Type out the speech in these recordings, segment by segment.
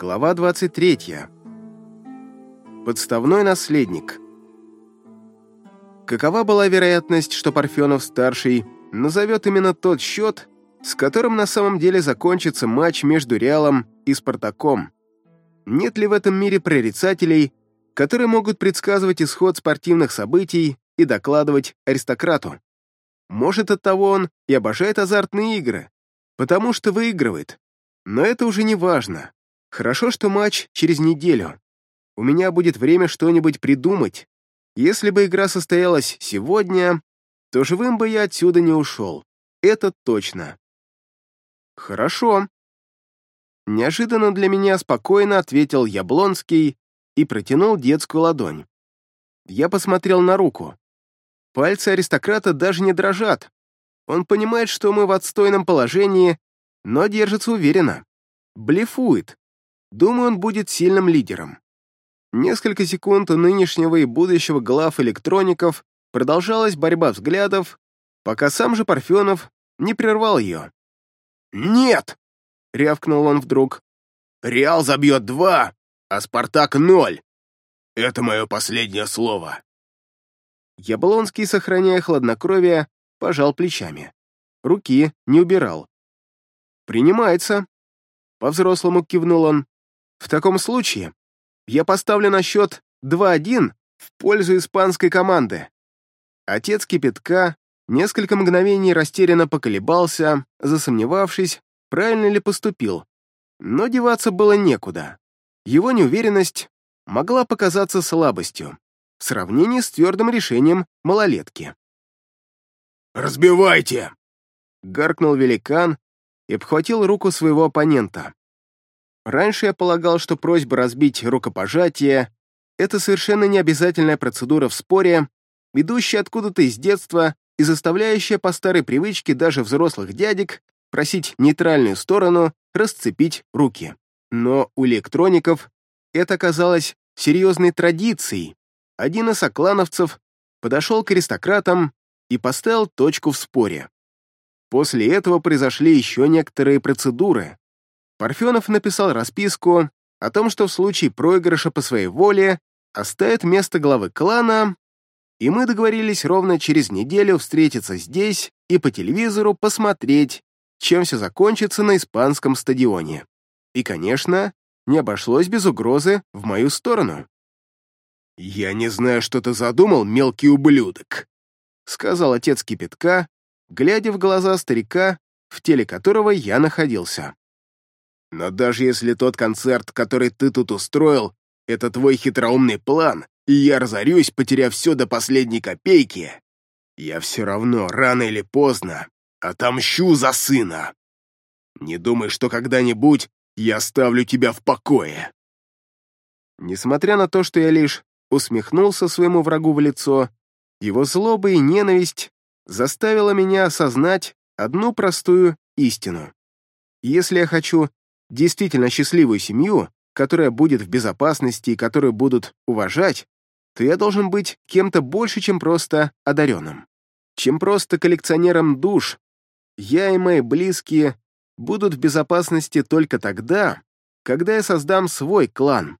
Глава 23. Подставной наследник. Какова была вероятность, что Парфенов-старший назовет именно тот счет, с которым на самом деле закончится матч между Реалом и Спартаком? Нет ли в этом мире прорицателей, которые могут предсказывать исход спортивных событий и докладывать аристократу? Может, оттого он и обожает азартные игры, потому что выигрывает. Но это уже не важно. Хорошо, что матч через неделю. У меня будет время что-нибудь придумать. Если бы игра состоялась сегодня, то живым бы я отсюда не ушел. Это точно. Хорошо. Неожиданно для меня спокойно ответил Яблонский и протянул детскую ладонь. Я посмотрел на руку. Пальцы аристократа даже не дрожат. Он понимает, что мы в отстойном положении, но держится уверенно. Блефует. Думаю, он будет сильным лидером. Несколько секунд у нынешнего и будущего глав электроников продолжалась борьба взглядов, пока сам же Парфенов не прервал ее. «Нет!» — рявкнул он вдруг. «Реал забьет два, а Спартак — ноль. Это мое последнее слово». Яблонский, сохраняя хладнокровие, пожал плечами. Руки не убирал. «Принимается», — по-взрослому кивнул он. В таком случае я поставлю на счет 2-1 в пользу испанской команды. Отец кипятка несколько мгновений растерянно поколебался, засомневавшись, правильно ли поступил. Но деваться было некуда. Его неуверенность могла показаться слабостью в сравнении с твердым решением малолетки. «Разбивайте!» — гаркнул великан и обхватил руку своего оппонента. Раньше я полагал, что просьба разбить рукопожатие — это совершенно необязательная процедура в споре, идущая откуда-то из детства и заставляющая по старой привычке даже взрослых дядек просить нейтральную сторону расцепить руки. Но у электроников это оказалось серьезной традицией. Один из оклановцев подошел к аристократам и поставил точку в споре. После этого произошли еще некоторые процедуры, Парфенов написал расписку о том, что в случае проигрыша по своей воле оставит место главы клана, и мы договорились ровно через неделю встретиться здесь и по телевизору посмотреть, чем все закончится на испанском стадионе. И, конечно, не обошлось без угрозы в мою сторону. «Я не знаю, что ты задумал, мелкий ублюдок», — сказал отец кипятка, глядя в глаза старика, в теле которого я находился. Но даже если тот концерт, который ты тут устроил, это твой хитроумный план, и я разорюсь, потеряв все до последней копейки, я все равно, рано или поздно, отомщу за сына. Не думай, что когда-нибудь я оставлю тебя в покое. Несмотря на то, что я лишь усмехнулся своему врагу в лицо, его злоба и ненависть заставила меня осознать одну простую истину. Если я хочу действительно счастливую семью, которая будет в безопасности и которую будут уважать, то я должен быть кем-то больше, чем просто одаренным. Чем просто коллекционером душ. Я и мои близкие будут в безопасности только тогда, когда я создам свой клан.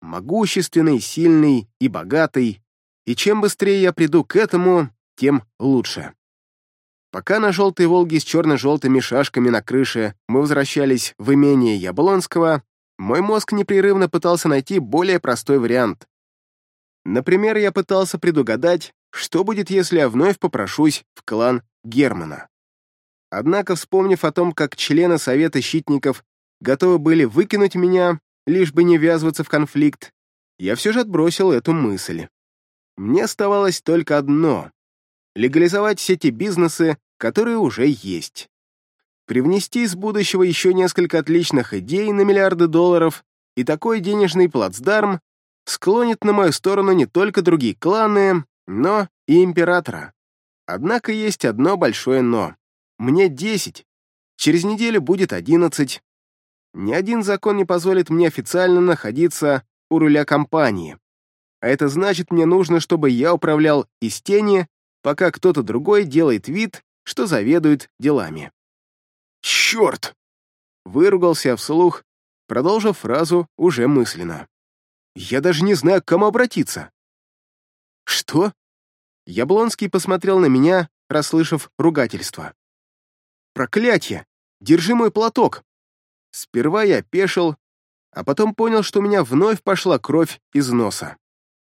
Могущественный, сильный и богатый. И чем быстрее я приду к этому, тем лучше. Пока на желтой «Волге» с черно-желтыми шашками на крыше мы возвращались в имение Яблонского, мой мозг непрерывно пытался найти более простой вариант. Например, я пытался предугадать, что будет, если я вновь попрошусь в клан Германа. Однако, вспомнив о том, как члены Совета Щитников готовы были выкинуть меня, лишь бы не ввязываться в конфликт, я все же отбросил эту мысль. Мне оставалось только одно легализовать все те бизнесы, которые уже есть. Привнести из будущего еще несколько отличных идей на миллиарды долларов, и такой денежный плацдарм склонит на мою сторону не только другие кланы, но и императора. Однако есть одно большое «но». Мне 10, через неделю будет 11. Ни один закон не позволит мне официально находиться у руля компании. А это значит, мне нужно, чтобы я управлял из тени пока кто-то другой делает вид, что заведует делами. «Черт!» — выругался вслух продолжив фразу уже мысленно. «Я даже не знаю, к кому обратиться». «Что?» Яблонский посмотрел на меня, расслышав ругательство. «Проклятье! Держи мой платок!» Сперва я пешил, а потом понял, что у меня вновь пошла кровь из носа.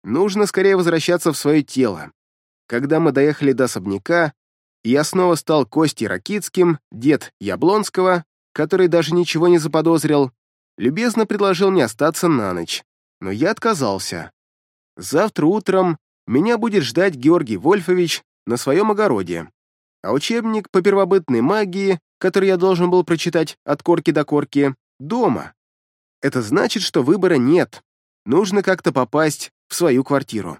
Нужно скорее возвращаться в свое тело. Когда мы доехали до особняка, я снова стал Костей Ракицким, дед Яблонского, который даже ничего не заподозрил, любезно предложил мне остаться на ночь, но я отказался. Завтра утром меня будет ждать Георгий Вольфович на своем огороде, а учебник по первобытной магии, который я должен был прочитать от корки до корки, дома. Это значит, что выбора нет. Нужно как-то попасть в свою квартиру.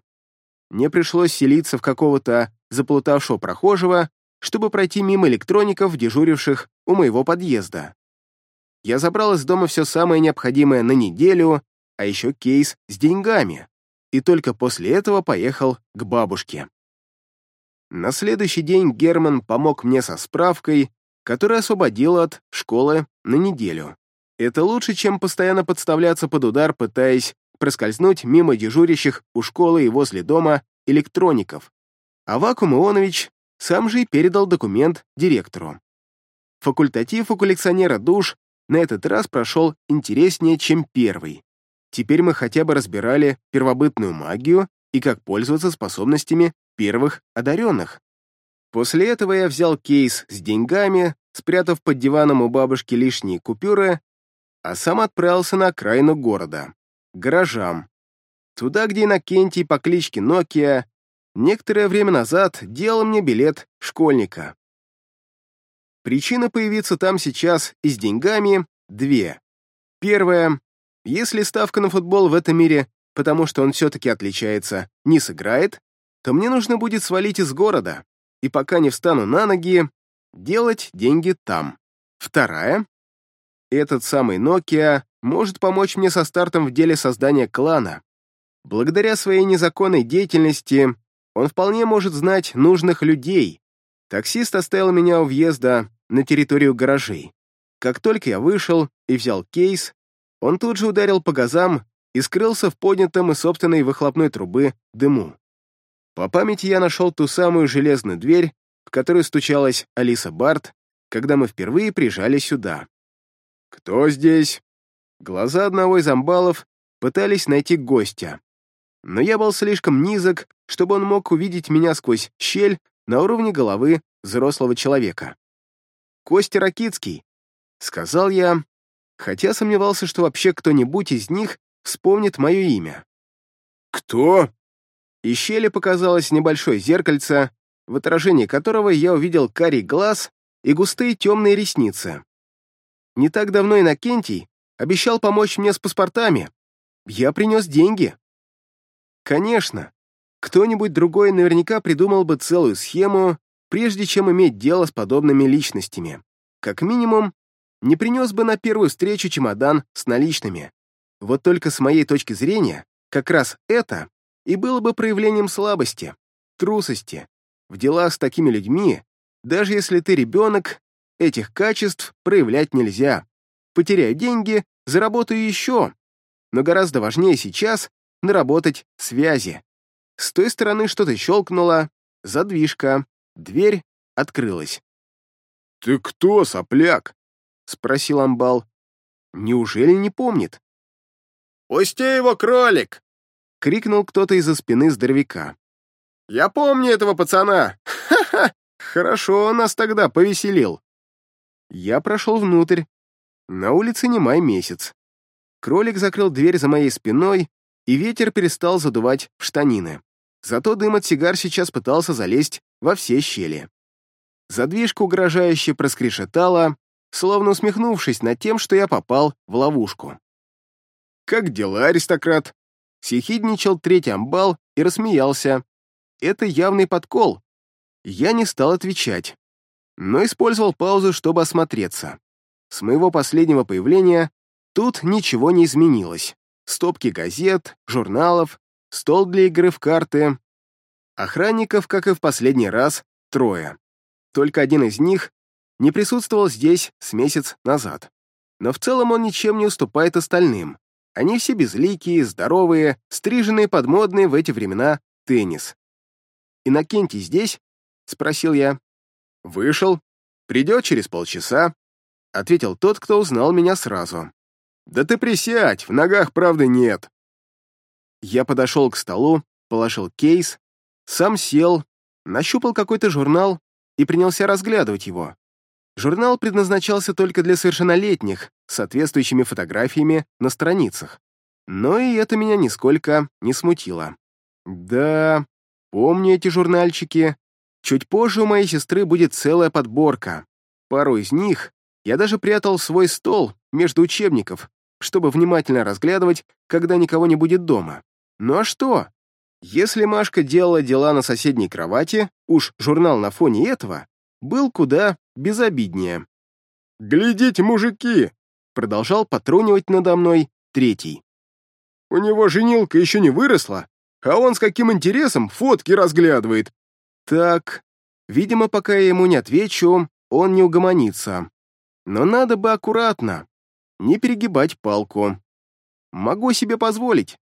Мне пришлось селиться в какого-то заплутавшего прохожего, чтобы пройти мимо электроников, дежуривших у моего подъезда. Я забрал из дома все самое необходимое на неделю, а еще кейс с деньгами, и только после этого поехал к бабушке. На следующий день Герман помог мне со справкой, которая освободила от школы на неделю. Это лучше, чем постоянно подставляться под удар, пытаясь проскользнуть мимо дежурящих у школы и возле дома электроников. А Вакуум Ионович сам же и передал документ директору. Факультатив у коллекционера душ на этот раз прошел интереснее, чем первый. Теперь мы хотя бы разбирали первобытную магию и как пользоваться способностями первых одаренных. После этого я взял кейс с деньгами, спрятав под диваном у бабушки лишние купюры а сам отправился на окраину города, к гаражам. Туда, где Иннокентий по кличке Нокия некоторое время назад делал мне билет школьника. Причина появиться там сейчас и с деньгами две. Первая. Если ставка на футбол в этом мире, потому что он все-таки отличается, не сыграет, то мне нужно будет свалить из города, и пока не встану на ноги, делать деньги там. Вторая. Этот самый Nokia может помочь мне со стартом в деле создания клана. Благодаря своей незаконной деятельности он вполне может знать нужных людей. Таксист оставил меня у въезда на территорию гаражей. Как только я вышел и взял кейс, он тут же ударил по газам и скрылся в поднятом из собственной выхлопной трубы дыму. По памяти я нашел ту самую железную дверь, в которую стучалась Алиса Барт, когда мы впервые приезжали сюда. «Кто здесь?» Глаза одного из амбалов пытались найти гостя. Но я был слишком низок, чтобы он мог увидеть меня сквозь щель на уровне головы взрослого человека. «Костя Ракицкий», — сказал я, хотя сомневался, что вообще кто-нибудь из них вспомнит мое имя. «Кто?» Из щели показалось небольшое зеркальце, в отражении которого я увидел карий глаз и густые темные ресницы. Не так давно Иннокентий обещал помочь мне с паспортами. Я принес деньги. Конечно, кто-нибудь другой наверняка придумал бы целую схему, прежде чем иметь дело с подобными личностями. Как минимум, не принес бы на первую встречу чемодан с наличными. Вот только с моей точки зрения, как раз это и было бы проявлением слабости, трусости. В делах с такими людьми, даже если ты ребенок, Этих качеств проявлять нельзя. Потеряю деньги, заработаю еще. Но гораздо важнее сейчас наработать связи. С той стороны что-то щелкнуло, задвижка, дверь открылась. «Ты кто, сопляк?» — спросил Амбал. «Неужели не помнит?» «Пусти его, кролик!» — крикнул кто-то из-за спины здоровяка. «Я помню этого пацана! Ха-ха! Хорошо он нас тогда повеселил!» Я прошел внутрь. На улице не май месяц. Кролик закрыл дверь за моей спиной, и ветер перестал задувать в штанины. Зато дым от сигар сейчас пытался залезть во все щели. Задвижка угрожающе проскрешетала, словно усмехнувшись над тем, что я попал в ловушку. «Как дела, аристократ?» Съехидничал третий амбал и рассмеялся. Это явный подкол. Я не стал отвечать но использовал паузу, чтобы осмотреться. С моего последнего появления тут ничего не изменилось. Стопки газет, журналов, стол для игры в карты. Охранников, как и в последний раз, трое. Только один из них не присутствовал здесь с месяц назад. но в целом он ничем не уступает остальным. Они все безликие, здоровые, стриженные под модные в эти времена теннис. «Иннокентий здесь?» — спросил я. «Вышел. Придет через полчаса», — ответил тот, кто узнал меня сразу. «Да ты присядь, в ногах правды нет». Я подошел к столу, положил кейс, сам сел, нащупал какой-то журнал и принялся разглядывать его. Журнал предназначался только для совершеннолетних, с соответствующими фотографиями на страницах. Но и это меня нисколько не смутило. Да, помню эти журнальчики. Чуть позже у моей сестры будет целая подборка. Пару из них я даже прятал свой стол между учебников, чтобы внимательно разглядывать, когда никого не будет дома. Ну а что? Если Машка делала дела на соседней кровати, уж журнал на фоне этого был куда безобиднее. «Глядите, мужики!» Продолжал потрунивать надо мной третий. «У него женилка еще не выросла, а он с каким интересом фотки разглядывает». «Так, видимо, пока я ему не отвечу, он не угомонится. Но надо бы аккуратно, не перегибать палку. Могу себе позволить».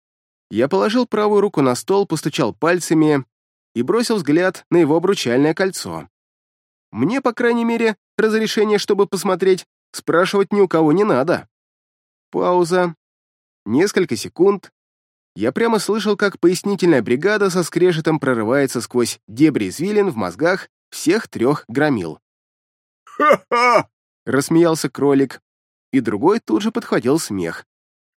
Я положил правую руку на стол, постучал пальцами и бросил взгляд на его обручальное кольцо. Мне, по крайней мере, разрешение, чтобы посмотреть, спрашивать ни у кого не надо. Пауза. Несколько секунд. Я прямо слышал, как пояснительная бригада со скрежетом прорывается сквозь дебри извилин в мозгах всех трех громил. «Ха-ха!» — рассмеялся кролик, и другой тут же подхватил смех.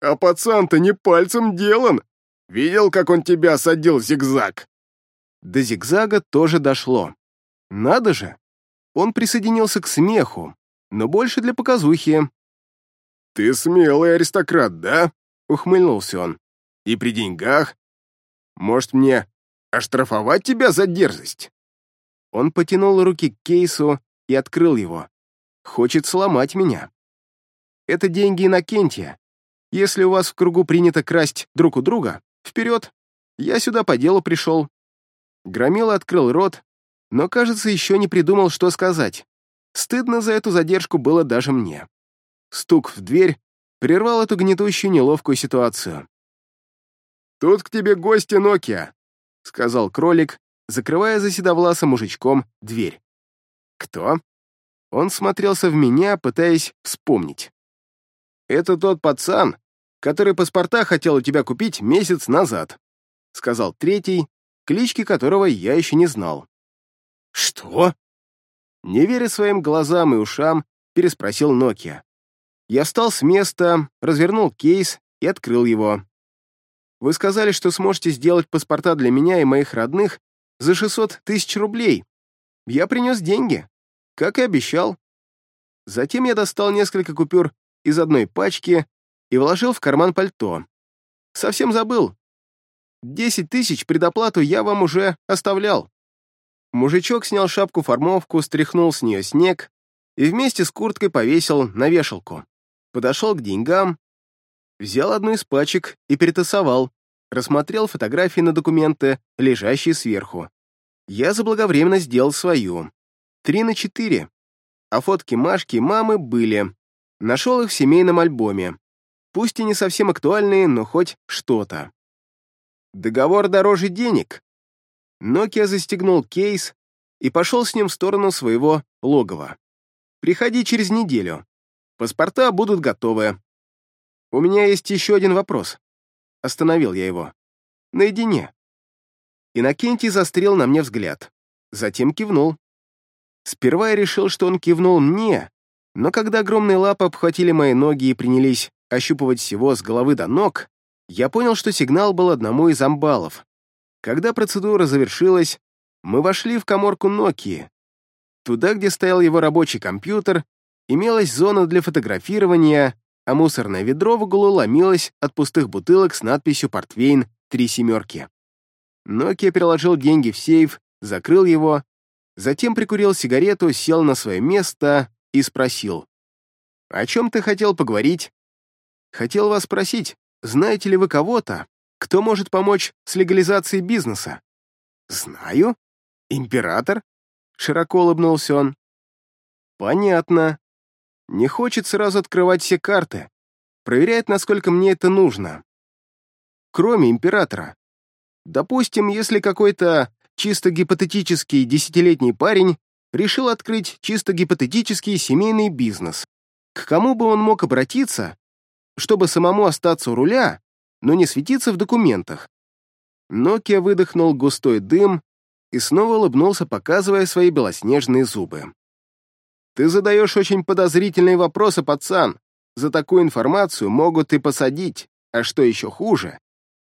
«А пацан-то не пальцем делан! Видел, как он тебя садил зигзаг?» До зигзага тоже дошло. Надо же! Он присоединился к смеху, но больше для показухи. «Ты смелый аристократ, да?» — ухмыльнулся он. «И при деньгах? Может, мне оштрафовать тебя за дерзость?» Он потянул руки к кейсу и открыл его. Хочет сломать меня. Это деньги Иннокентия. Если у вас в кругу принято красть друг у друга, вперед. Я сюда по делу пришел. Громила открыл рот, но, кажется, еще не придумал, что сказать. Стыдно за эту задержку было даже мне. Стук в дверь прервал эту гнетущую неловкую ситуацию. «Тут к тебе гости Нокия», — сказал кролик, закрывая за седовласым мужичком дверь. «Кто?» Он смотрелся в меня, пытаясь вспомнить. «Это тот пацан, который паспорта хотел у тебя купить месяц назад», — сказал третий, клички которого я еще не знал. «Что?» Не веря своим глазам и ушам, переспросил Нокия. Я встал с места, развернул кейс и открыл его. «Вы сказали, что сможете сделать паспорта для меня и моих родных за 600 тысяч рублей. Я принес деньги, как и обещал». Затем я достал несколько купюр из одной пачки и вложил в карман пальто. Совсем забыл. Десять тысяч предоплату я вам уже оставлял. Мужичок снял шапку-формовку, стряхнул с нее снег и вместе с курткой повесил на вешалку. Подошел к деньгам, взял одну из пачек и перетасовал, рассмотрел фотографии на документы, лежащие сверху. Я заблаговременно сделал свою. Три на четыре. А фотки Машки и мамы были. Нашел их в семейном альбоме. Пусть и не совсем актуальные, но хоть что-то. Договор дороже денег, Нокия застегнул кейс и пошел с ним в сторону своего логова. «Приходи через неделю. Паспорта будут готовы. У меня есть еще один вопрос». Остановил я его. «Наедине». Иннокентий застрел на мне взгляд. Затем кивнул. Сперва я решил, что он кивнул мне, но когда огромные лапы обхватили мои ноги и принялись ощупывать всего с головы до ног, я понял, что сигнал был одному из амбалов. Когда процедура завершилась, мы вошли в коморку Nokia. Туда, где стоял его рабочий компьютер, имелась зона для фотографирования, а мусорное ведро в углу ломилось от пустых бутылок с надписью «Портвейн. Три семерки». Nokia переложил деньги в сейф, закрыл его, затем прикурил сигарету, сел на свое место и спросил. «О чем ты хотел поговорить?» «Хотел вас спросить, знаете ли вы кого-то, кто может помочь с легализацией бизнеса? Знаю. Император? Широко улыбнулся он. Понятно. Не хочет сразу открывать все карты. Проверяет, насколько мне это нужно. Кроме императора. Допустим, если какой-то чисто гипотетический десятилетний парень решил открыть чисто гипотетический семейный бизнес. К кому бы он мог обратиться, чтобы самому остаться у руля, но не светиться в документах? Нокия выдохнул густой дым и снова улыбнулся, показывая свои белоснежные зубы. «Ты задаешь очень подозрительные вопросы, пацан. За такую информацию могут и посадить, а что еще хуже,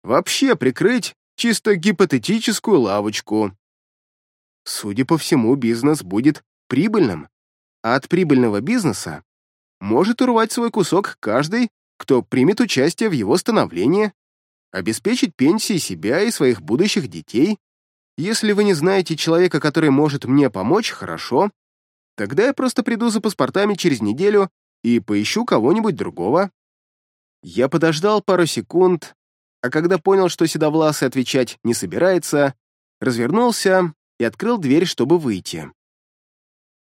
вообще прикрыть чисто гипотетическую лавочку. Судя по всему, бизнес будет прибыльным, а от прибыльного бизнеса может урвать свой кусок каждый, кто примет участие в его становлении, обеспечить пенсии себя и своих будущих детей. Если вы не знаете человека, который может мне помочь, хорошо. Тогда я просто приду за паспортами через неделю и поищу кого-нибудь другого. Я подождал пару секунд, а когда понял, что Седовласый отвечать не собирается, развернулся и открыл дверь, чтобы выйти.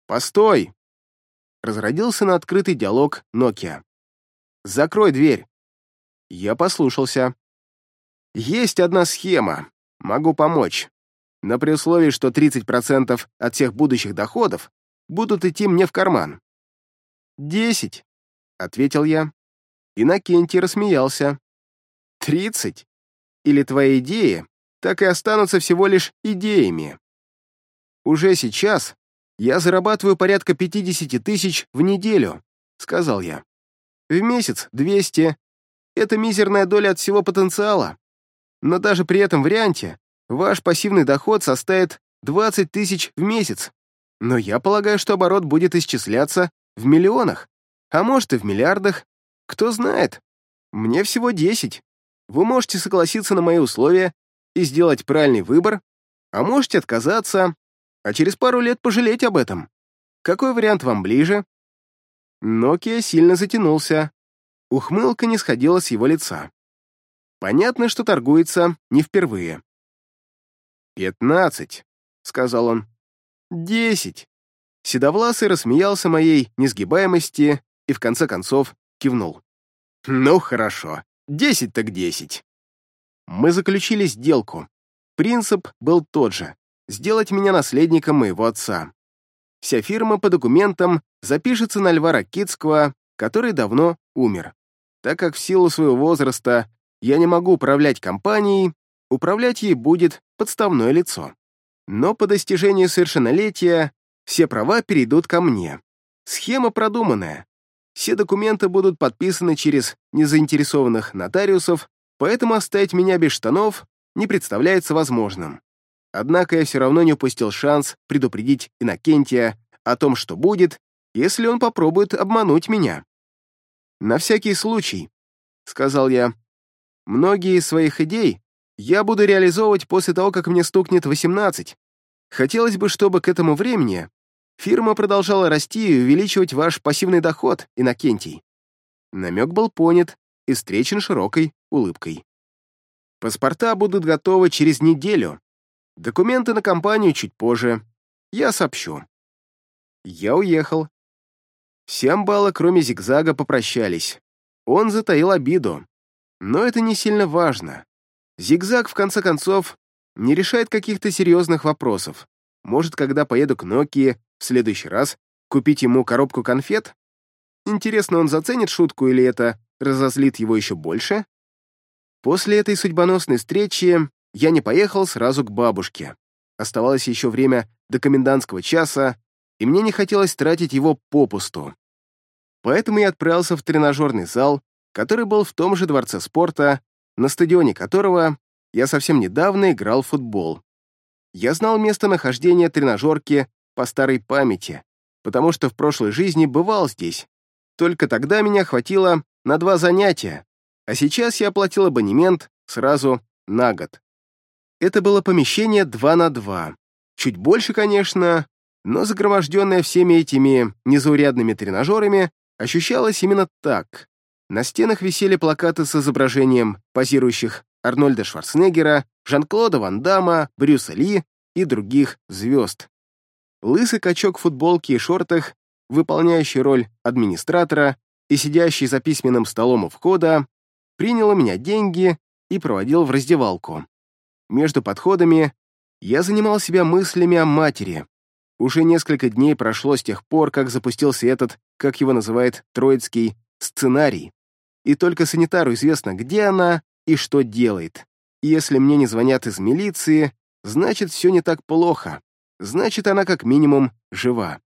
«Постой!» — разродился на открытый диалог Nokia. «Закрой дверь!» Я послушался. «Есть одна схема. Могу помочь. Но при условии, что 30% от всех будущих доходов будут идти мне в карман». «Десять», — ответил я. Иннокентий рассмеялся. Тридцать? Или твои идеи так и останутся всего лишь идеями? Уже сейчас я зарабатываю порядка 50 тысяч в неделю, сказал я. В месяц 200. Это мизерная доля от всего потенциала. Но даже при этом варианте ваш пассивный доход составит 20 тысяч в месяц. Но я полагаю, что оборот будет исчисляться в миллионах, а может и в миллиардах. Кто знает. Мне всего 10. Вы можете согласиться на мои условия и сделать правильный выбор, а можете отказаться, а через пару лет пожалеть об этом. Какой вариант вам ближе?» Нокия сильно затянулся. Ухмылка не сходила с его лица. Понятно, что торгуется не впервые. «Пятнадцать», — сказал он. «Десять». Седовласый рассмеялся моей несгибаемости и в конце концов кивнул. «Ну, хорошо. Десять так десять. Мы заключили сделку. Принцип был тот же — сделать меня наследником моего отца. Вся фирма по документам запишется на Льва Ракитского, который давно умер. Так как в силу своего возраста я не могу управлять компанией, управлять ей будет подставное лицо. Но по достижению совершеннолетия все права перейдут ко мне. Схема продуманная, все документы будут подписаны через незаинтересованных нотариусов, поэтому оставить меня без штанов не представляется возможным. Однако я все равно не упустил шанс предупредить Иннокентия о том, что будет, если он попробует обмануть меня. «На всякий случай», — сказал я, — «многие из своих идей я буду реализовывать после того, как мне стукнет 18. Хотелось бы, чтобы к этому времени Фирма продолжала расти и увеличивать ваш пассивный доход, Иннокентий. Намек был понят и встречен широкой улыбкой. Паспорта будут готовы через неделю. Документы на компанию чуть позже. Я сообщу. Я уехал. Все амбалы, кроме зигзага, попрощались. Он затаил обиду. Но это не сильно важно. Зигзаг, в конце концов, не решает каких-то серьезных вопросов. Может, когда поеду к Nokia, в следующий раз купить ему коробку конфет? Интересно, он заценит шутку или это разозлит его еще больше? После этой судьбоносной встречи я не поехал сразу к бабушке. Оставалось еще время до комендантского часа, и мне не хотелось тратить его попусту. Поэтому я отправился в тренажерный зал, который был в том же дворце спорта, на стадионе которого я совсем недавно играл в футбол. Я знал местонахождение тренажерки по старой памяти, потому что в прошлой жизни бывал здесь. Только тогда меня хватило на два занятия, а сейчас я оплатил абонемент сразу на год. Это было помещение 2 на 2. Чуть больше, конечно, но загроможденное всеми этими незаурядными тренажерами ощущалось именно так. На стенах висели плакаты с изображением позирующих Арнольда Шварценеггера, Жан-Клода Ван Дамма, Брюса Ли и других звезд. Лысый качок в футболке и шортах выполняющий роль администратора и сидящий за письменным столом у входа, принял у меня деньги и проводил в раздевалку. Между подходами я занимал себя мыслями о матери. Уже несколько дней прошло с тех пор, как запустился этот, как его называет Троицкий, сценарий. И только санитару известно, где она и что делает. Если мне не звонят из милиции, значит, все не так плохо. Значит, она как минимум жива.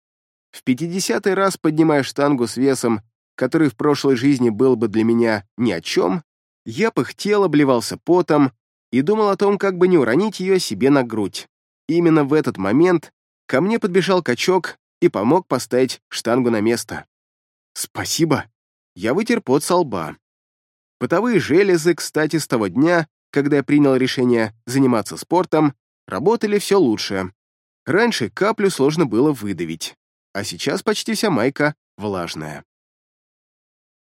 В пятидесятый раз поднимая штангу с весом, который в прошлой жизни был бы для меня ни о чем, я пыхтел, обливался потом и думал о том, как бы не уронить ее себе на грудь. именно в этот момент ко мне подбежал качок и помог поставить штангу на место. «Спасибо!» Я вытер пот со лба. Бытовые железы, кстати, с того дня, когда я принял решение заниматься спортом, работали все лучше. Раньше каплю сложно было выдавить, а сейчас почти вся майка влажная.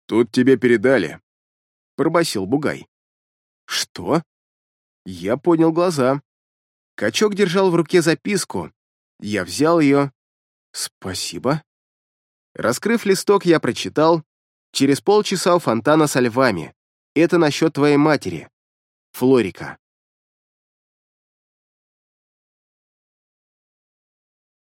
«Тут тебе передали», — пробасил Бугай. «Что?» Я поднял глаза. Качок держал в руке записку. Я взял ее. «Спасибо». Раскрыв листок, я прочитал. «Через полчаса у фонтана со львами. Это насчет твоей матери. Флорика».